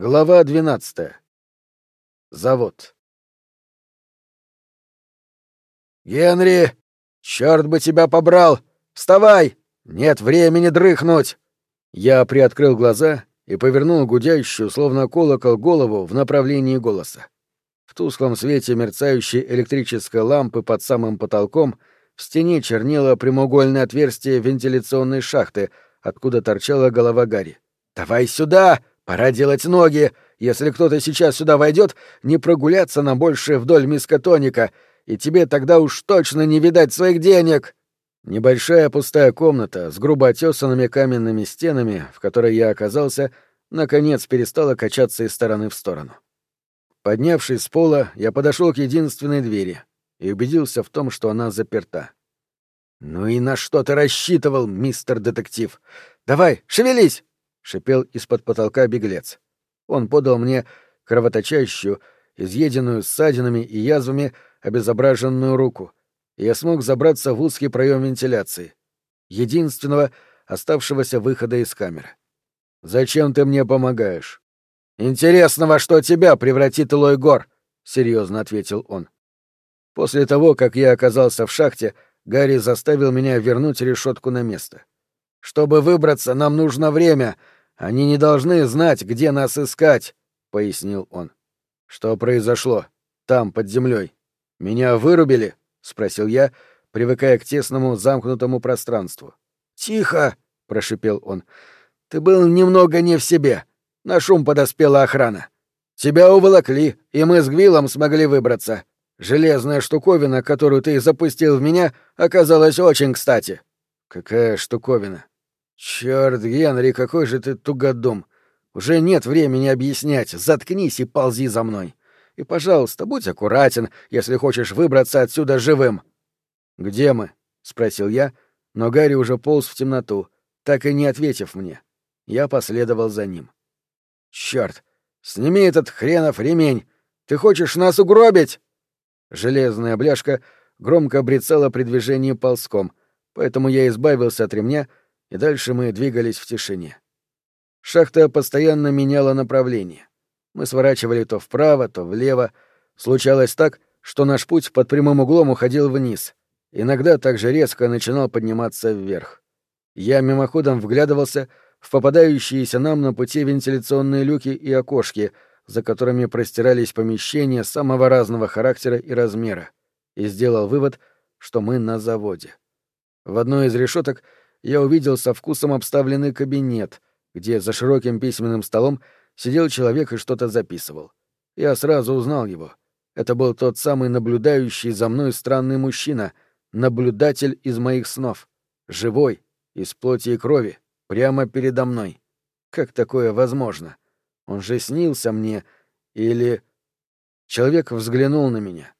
Глава 12. Завод. «Генри! Черт бы тебя побрал! Вставай! Нет времени дрыхнуть!» Я приоткрыл глаза и повернул гудящую, словно колокол, голову в направлении голоса. В тусклом свете мерцающей электрической лампы под самым потолком в стене чернело прямоугольное отверстие вентиляционной шахты, откуда торчала голова Гарри. «Давай сюда!» Пора делать ноги. Если кто-то сейчас сюда войдет, не прогуляться нам больше вдоль мискотоника, и тебе тогда уж точно не видать своих денег. Небольшая пустая комната с грубо отесанными каменными стенами, в которой я оказался, наконец перестала качаться из стороны в сторону. Поднявшись с пола, я подошел к единственной двери и убедился в том, что она заперта. «Ну и на что ты рассчитывал, мистер детектив? Давай, шевелись!» Шипел из-под потолка беглец. Он подал мне кровоточащую, изъеденную ссадинами и язвами обезображенную руку, и я смог забраться в узкий проем вентиляции, единственного оставшегося выхода из камеры. «Зачем ты мне помогаешь?» «Интересно, во что тебя превратит Илой Гор», — серьезно ответил он. После того, как я оказался в шахте, Гарри заставил меня вернуть решетку на место. «Чтобы выбраться, нам нужно время, они не должны знать, где нас искать, пояснил он. Что произошло? Там, под землей. Меня вырубили? спросил я, привыкая к тесному замкнутому пространству. Тихо, прошипел он. Ты был немного не в себе. На шум подоспела охрана. Тебя уволокли, и мы с Гвиллом смогли выбраться. Железная штуковина, которую ты запустил в меня, оказалась очень кстати. Какая штуковина? Черт, Генри, какой же ты тугодум. Уже нет времени объяснять. Заткнись и ползи за мной. И, пожалуйста, будь аккуратен, если хочешь выбраться отсюда живым. Где мы? спросил я, но Гарри уже полз в темноту, так и не ответив мне. Я последовал за ним. Черт, сними этот хренов ремень. Ты хочешь нас угробить? Железная бляшка громко брецала при движении ползком, поэтому я избавился от ремня и дальше мы двигались в тишине. Шахта постоянно меняла направление. Мы сворачивали то вправо, то влево. Случалось так, что наш путь под прямым углом уходил вниз. Иногда также резко начинал подниматься вверх. Я мимоходом вглядывался в попадающиеся нам на пути вентиляционные люки и окошки, за которыми простирались помещения самого разного характера и размера, и сделал вывод, что мы на заводе. В одной из решеток — я увидел со вкусом обставленный кабинет, где за широким письменным столом сидел человек и что-то записывал. Я сразу узнал его. Это был тот самый наблюдающий за мной странный мужчина, наблюдатель из моих снов. Живой, из плоти и крови, прямо передо мной. Как такое возможно? Он же снился мне или... Человек взглянул на меня.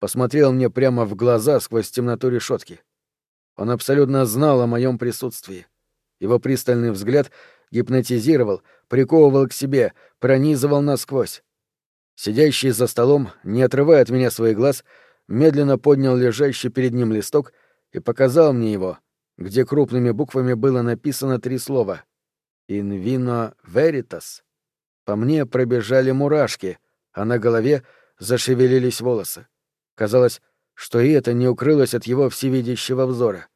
Посмотрел мне прямо в глаза сквозь темноту решетки. Он абсолютно знал о моем присутствии. Его пристальный взгляд гипнотизировал, приковывал к себе, пронизывал насквозь. Сидящий за столом, не отрывая от меня своих глаз, медленно поднял лежащий перед ним листок и показал мне его, где крупными буквами было написано три слова «In vino veritas». По мне пробежали мурашки, а на голове зашевелились волосы. Казалось, что и это не укрылось от его всевидящего взора.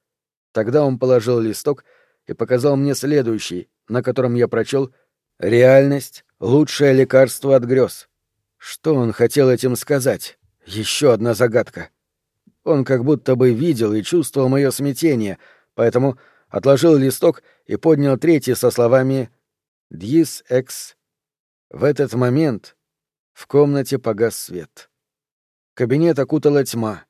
Тогда он положил листок и показал мне следующий, на котором я прочел «Реальность — лучшее лекарство от грез». Что он хотел этим сказать? Еще одна загадка. Он как будто бы видел и чувствовал мое смятение, поэтому отложил листок и поднял третий со словами «Дьис экс». В этот момент в комнате погас свет. Кабинет окутала тьма.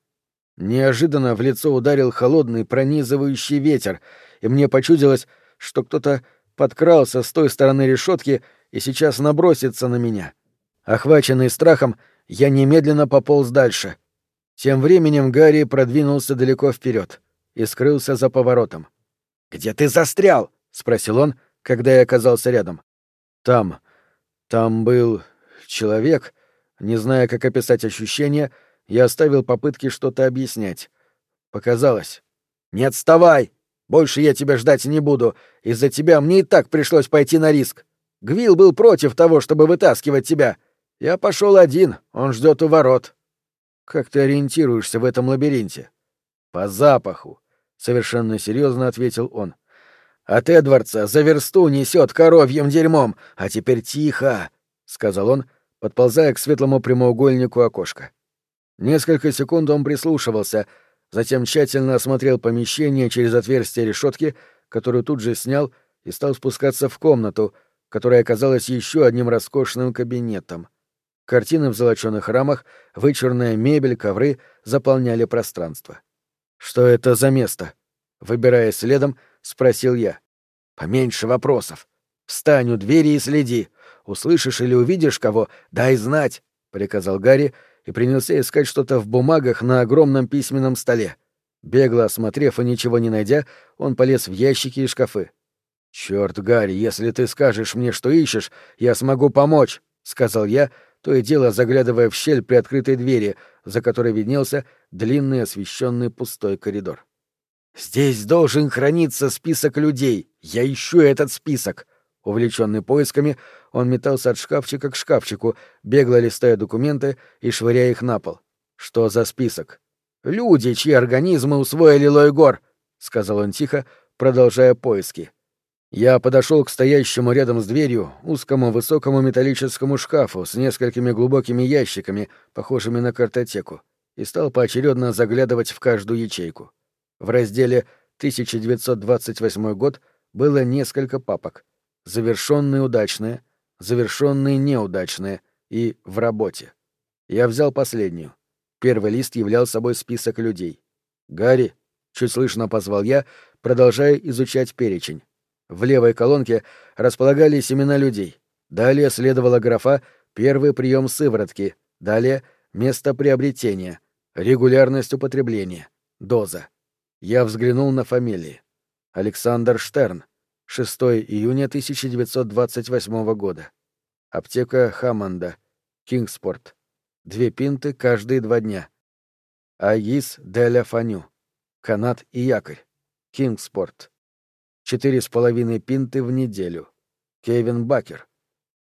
Неожиданно в лицо ударил холодный пронизывающий ветер, и мне почудилось, что кто-то подкрался с той стороны решетки и сейчас набросится на меня. Охваченный страхом, я немедленно пополз дальше. Тем временем Гарри продвинулся далеко вперед и скрылся за поворотом. «Где ты застрял?» — спросил он, когда я оказался рядом. «Там. Там был человек, не зная, как описать ощущения, — я оставил попытки что-то объяснять. Показалось. «Не отставай! Больше я тебя ждать не буду. Из-за тебя мне и так пришлось пойти на риск». Гвил был против того, чтобы вытаскивать тебя. Я пошел один, он ждет у ворот. Как ты ориентируешься в этом лабиринте? По запаху, совершенно серьезно ответил он. От Эдвардса за версту несет коровьим дерьмом, а теперь тихо, сказал он, подползая к светлому прямоугольнику окошка. Несколько секунд он прислушивался, затем тщательно осмотрел помещение через отверстие решетки, которую тут же снял и стал спускаться в комнату, которая оказалась еще одним роскошным кабинетом. Картины в золоченых рамах, вычурная мебель, ковры заполняли пространство. «Что это за место?» Выбирая следом, спросил я. «Поменьше вопросов. Встань у двери и следи. Услышишь или увидишь кого, дай знать», — приказал Гарри и принялся искать что-то в бумагах на огромном письменном столе. Бегло осмотрев и ничего не найдя, он полез в ящики и шкафы. «Чёрт, Гарри, если ты скажешь мне, что ищешь, я смогу помочь», — сказал я, то и дело заглядывая в щель при открытой двери, за которой виднелся длинный освещенный пустой коридор. «Здесь должен храниться список людей. Я ищу этот список». Увлеченный поисками, он метался от шкафчика к шкафчику, бегло листая документы и швыряя их на пол. «Что за список?» «Люди, чьи организмы усвоили Лойгор», — сказал он тихо, продолжая поиски. Я подошел к стоящему рядом с дверью узкому высокому металлическому шкафу с несколькими глубокими ящиками, похожими на картотеку, и стал поочередно заглядывать в каждую ячейку. В разделе «1928 год» было несколько папок. Завершенные удачные, завершенные неудачные и в работе. Я взял последнюю. Первый лист являл собой список людей. «Гарри», — чуть слышно позвал я, продолжая изучать перечень. В левой колонке располагались имена людей. Далее следовала графа «Первый прием сыворотки», далее «Место приобретения», «Регулярность употребления», «Доза». Я взглянул на фамилии. Александр Штерн, 6 июня 1928 года. Аптека Хаммонда, Кингспорт. Две пинты каждые два дня. Аис Деля Фаню. Канат и якорь. Кингспорт. Четыре с половиной пинты в неделю. Кевин Бакер.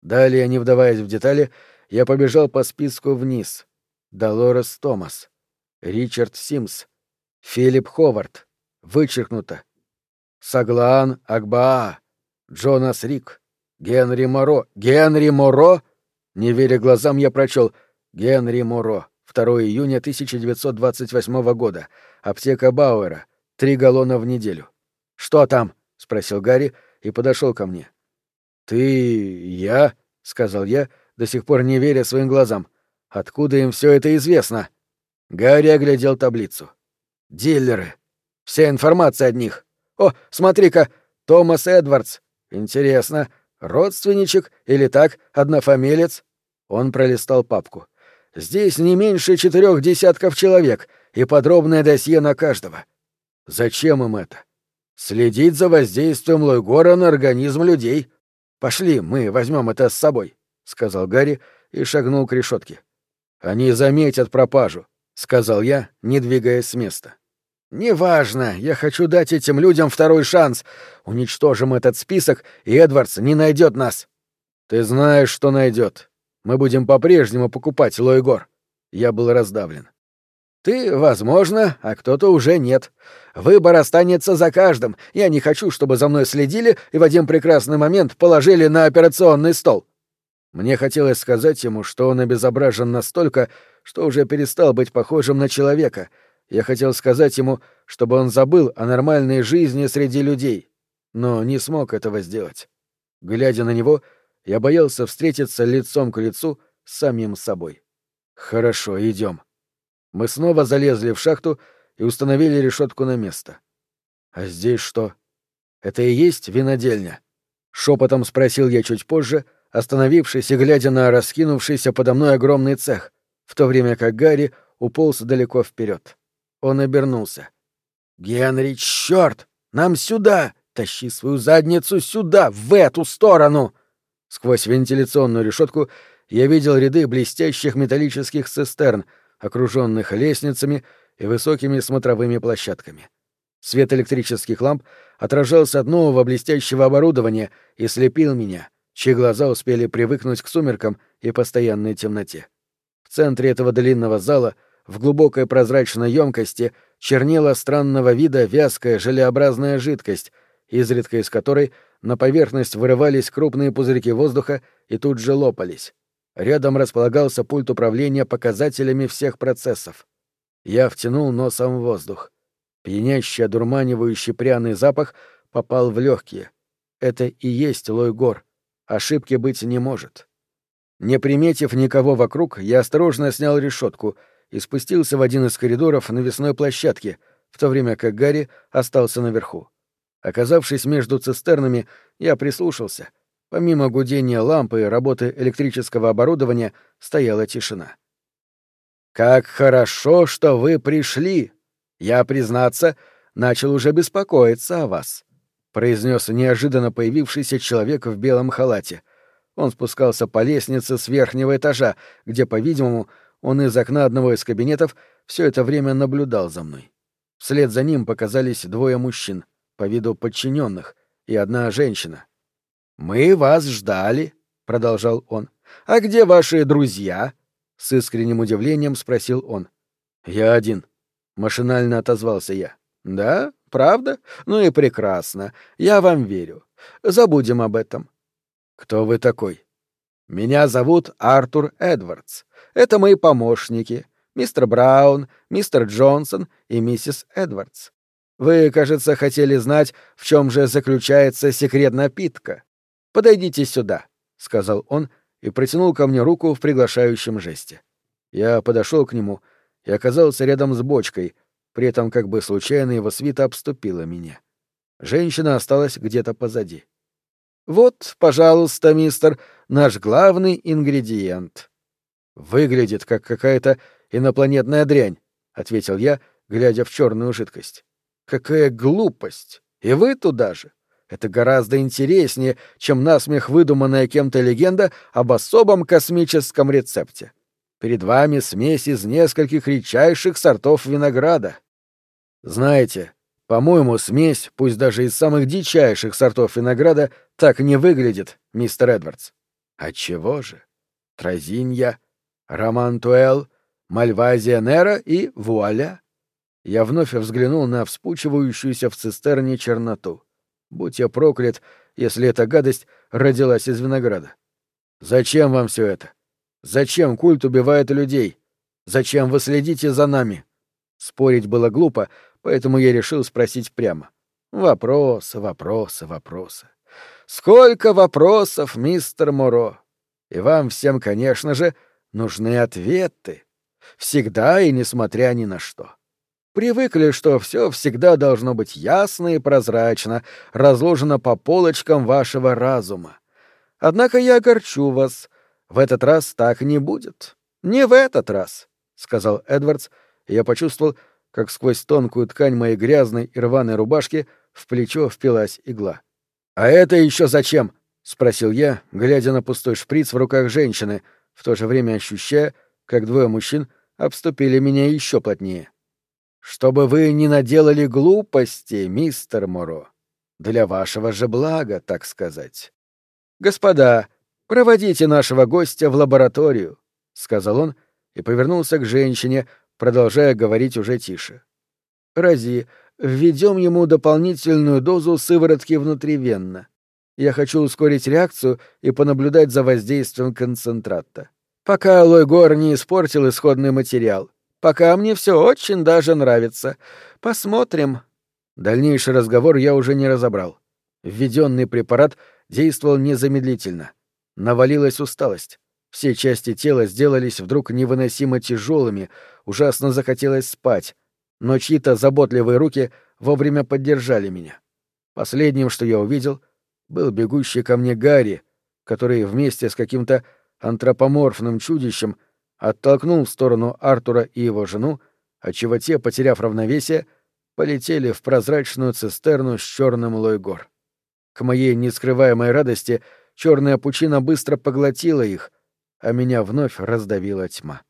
Далее, не вдаваясь в детали, я побежал по списку вниз. Долорес Томас. Ричард Симс. Филипп Ховард. Вычеркнуто. Саглаан Акбаа. Джонас Рик. Генри Моро. Генри Моро? Не веря глазам, я прочел Генри Моро. 2 июня 1928 года. Аптека Бауэра. Три галлона в неделю. Что там? — спросил Гарри и подошел ко мне. «Ты... я?» — сказал я, до сих пор не веря своим глазам. «Откуда им все это известно?» Гарри оглядел таблицу. «Дилеры. Вся информация от них. О, смотри-ка, Томас Эдвардс. Интересно, родственничек или так, однофамилец?» Он пролистал папку. «Здесь не меньше четырех десятков человек и подробное досье на каждого. Зачем им это? Следить за воздействием Лойгора на организм людей. Пошли, мы возьмем это с собой, сказал Гарри и шагнул к решетке. Они заметят пропажу, сказал я, не двигаясь с места. Неважно, я хочу дать этим людям второй шанс. Уничтожим этот список, и Эдвардс не найдет нас. Ты знаешь, что найдет. Мы будем по-прежнему покупать Лойгор. Я был раздавлен. Ты, возможно, а кто-то уже нет. Выбор останется за каждым. Я не хочу, чтобы за мной следили и в один прекрасный момент положили на операционный стол. Мне хотелось сказать ему, что он обезображен настолько, что уже перестал быть похожим на человека. Я хотел сказать ему, чтобы он забыл о нормальной жизни среди людей, но не смог этого сделать. Глядя на него, я боялся встретиться лицом к лицу с самим собой. Хорошо, идем. Мы снова залезли в шахту и установили решетку на место. А здесь что? Это и есть винодельня? Шепотом спросил я чуть позже, остановившись и глядя на раскинувшийся подо мной огромный цех, в то время как Гарри уполз далеко вперед. Он обернулся. «Генри, черт! Нам сюда! Тащи свою задницу сюда, в эту сторону!» Сквозь вентиляционную решетку я видел ряды блестящих металлических цистерн, окруженных лестницами и высокими смотровыми площадками. Свет электрических ламп отражался от нового блестящего оборудования и слепил меня, чьи глаза успели привыкнуть к сумеркам и постоянной темноте. В центре этого длинного зала, в глубокой прозрачной емкости, чернела странного вида вязкая желеобразная жидкость, изредка из которой на поверхность вырывались крупные пузырьки воздуха и тут же лопались. Рядом располагался пульт управления показателями всех процессов. Я втянул носом воздух. Пьянящий, одурманивающий пряный запах попал в легкие. Это и есть лой гор. Ошибки быть не может. Не приметив никого вокруг, я осторожно снял решетку и спустился в один из коридоров навесной площадки, в то время как Гарри остался наверху. Оказавшись между цистернами, я прислушался. Помимо гудения лампы и работы электрического оборудования стояла тишина. «Как хорошо, что вы пришли!» Я, признаться, начал уже беспокоиться о вас», — произнес неожиданно появившийся человек в белом халате. Он спускался по лестнице с верхнего этажа, где, по-видимому, он из окна одного из кабинетов все это время наблюдал за мной. Вслед за ним показались двое мужчин, по виду подчиненных, и одна женщина. «Мы вас ждали», — продолжал он. «А где ваши друзья?» — с искренним удивлением спросил он. «Я один», Машинально отозвался я. Да, правда? Ну и прекрасно. Я вам верю. Забудем об этом. Кто вы такой? Меня зовут Артур Эдвардс. Это мои помощники. Мистер Браун, мистер Джонсон и миссис Эдвардс. Вы, кажется, хотели знать, в чем же заключается секрет напитка. Подойдите сюда, сказал он и протянул ко мне руку в приглашающем жесте. Я подошел к нему и оказался рядом с бочкой, при этом как бы случайно его свита обступила меня. Женщина осталась где-то позади. «Вот, пожалуйста, мистер, наш главный ингредиент». «Выглядит как какая-то инопланетная дрянь», — ответил я, глядя в черную жидкость. «Какая глупость! И вы туда же! Это гораздо интереснее, чем насмех выдуманная кем-то легенда об особом космическом рецепте. Перед вами смесь из нескольких редчайших сортов винограда. Знаете, по-моему, смесь, пусть даже из самых дичайших сортов винограда, так не выглядит, мистер Эдвардс. Отчего же? Тразинья, Романтуэл, Мальвазия Нера и вуаля. Я вновь взглянул на вспучивающуюся в цистерне черноту. Будь я проклят, если эта гадость родилась из винограда. Зачем вам все это? Зачем культ убивает людей? Зачем вы следите за нами? Спорить было глупо, поэтому я решил спросить прямо. Вопросы, вопросы, вопросы. Сколько вопросов, мистер Моро? И вам всем, конечно же, нужны ответы. Всегда и несмотря ни на что. Привыкли, что все всегда должно быть ясно и прозрачно, разложено по полочкам вашего разума. Однако я огорчу вас — в этот раз так не будет. Не в этот раз, сказал Эдвардс, и я почувствовал, как сквозь тонкую ткань моей грязной и рваной рубашки в плечо впилась игла. А это еще зачем? спросил я, глядя на пустой шприц в руках женщины, в то же время ощущая, как двое мужчин обступили меня еще плотнее. Чтобы вы не наделали глупости, мистер Моро. Для вашего же блага, так сказать. Господа, «Проводите нашего гостя в лабораторию», — сказал он и повернулся к женщине, продолжая говорить уже тише. «Рази, введем ему дополнительную дозу сыворотки внутривенно. Я хочу ускорить реакцию и понаблюдать за воздействием концентрата. Пока Алой Гор не испортил исходный материал. Пока мне все очень даже нравится. Посмотрим». Дальнейший разговор я уже не разобрал. Введенный препарат действовал незамедлительно. Навалилась усталость. Все части тела сделались вдруг невыносимо тяжелыми, ужасно захотелось спать, но чьи-то заботливые руки вовремя поддержали меня. Последним, что я увидел, был бегущий ко мне Гарри, который вместе с каким-то антропоморфным чудищем оттолкнул в сторону Артура и его жену, отчего те, потеряв равновесие, полетели в прозрачную цистерну с черным лойгор. К моей нескрываемой радости — черная пучина быстро поглотила их, а меня вновь раздавила тьма.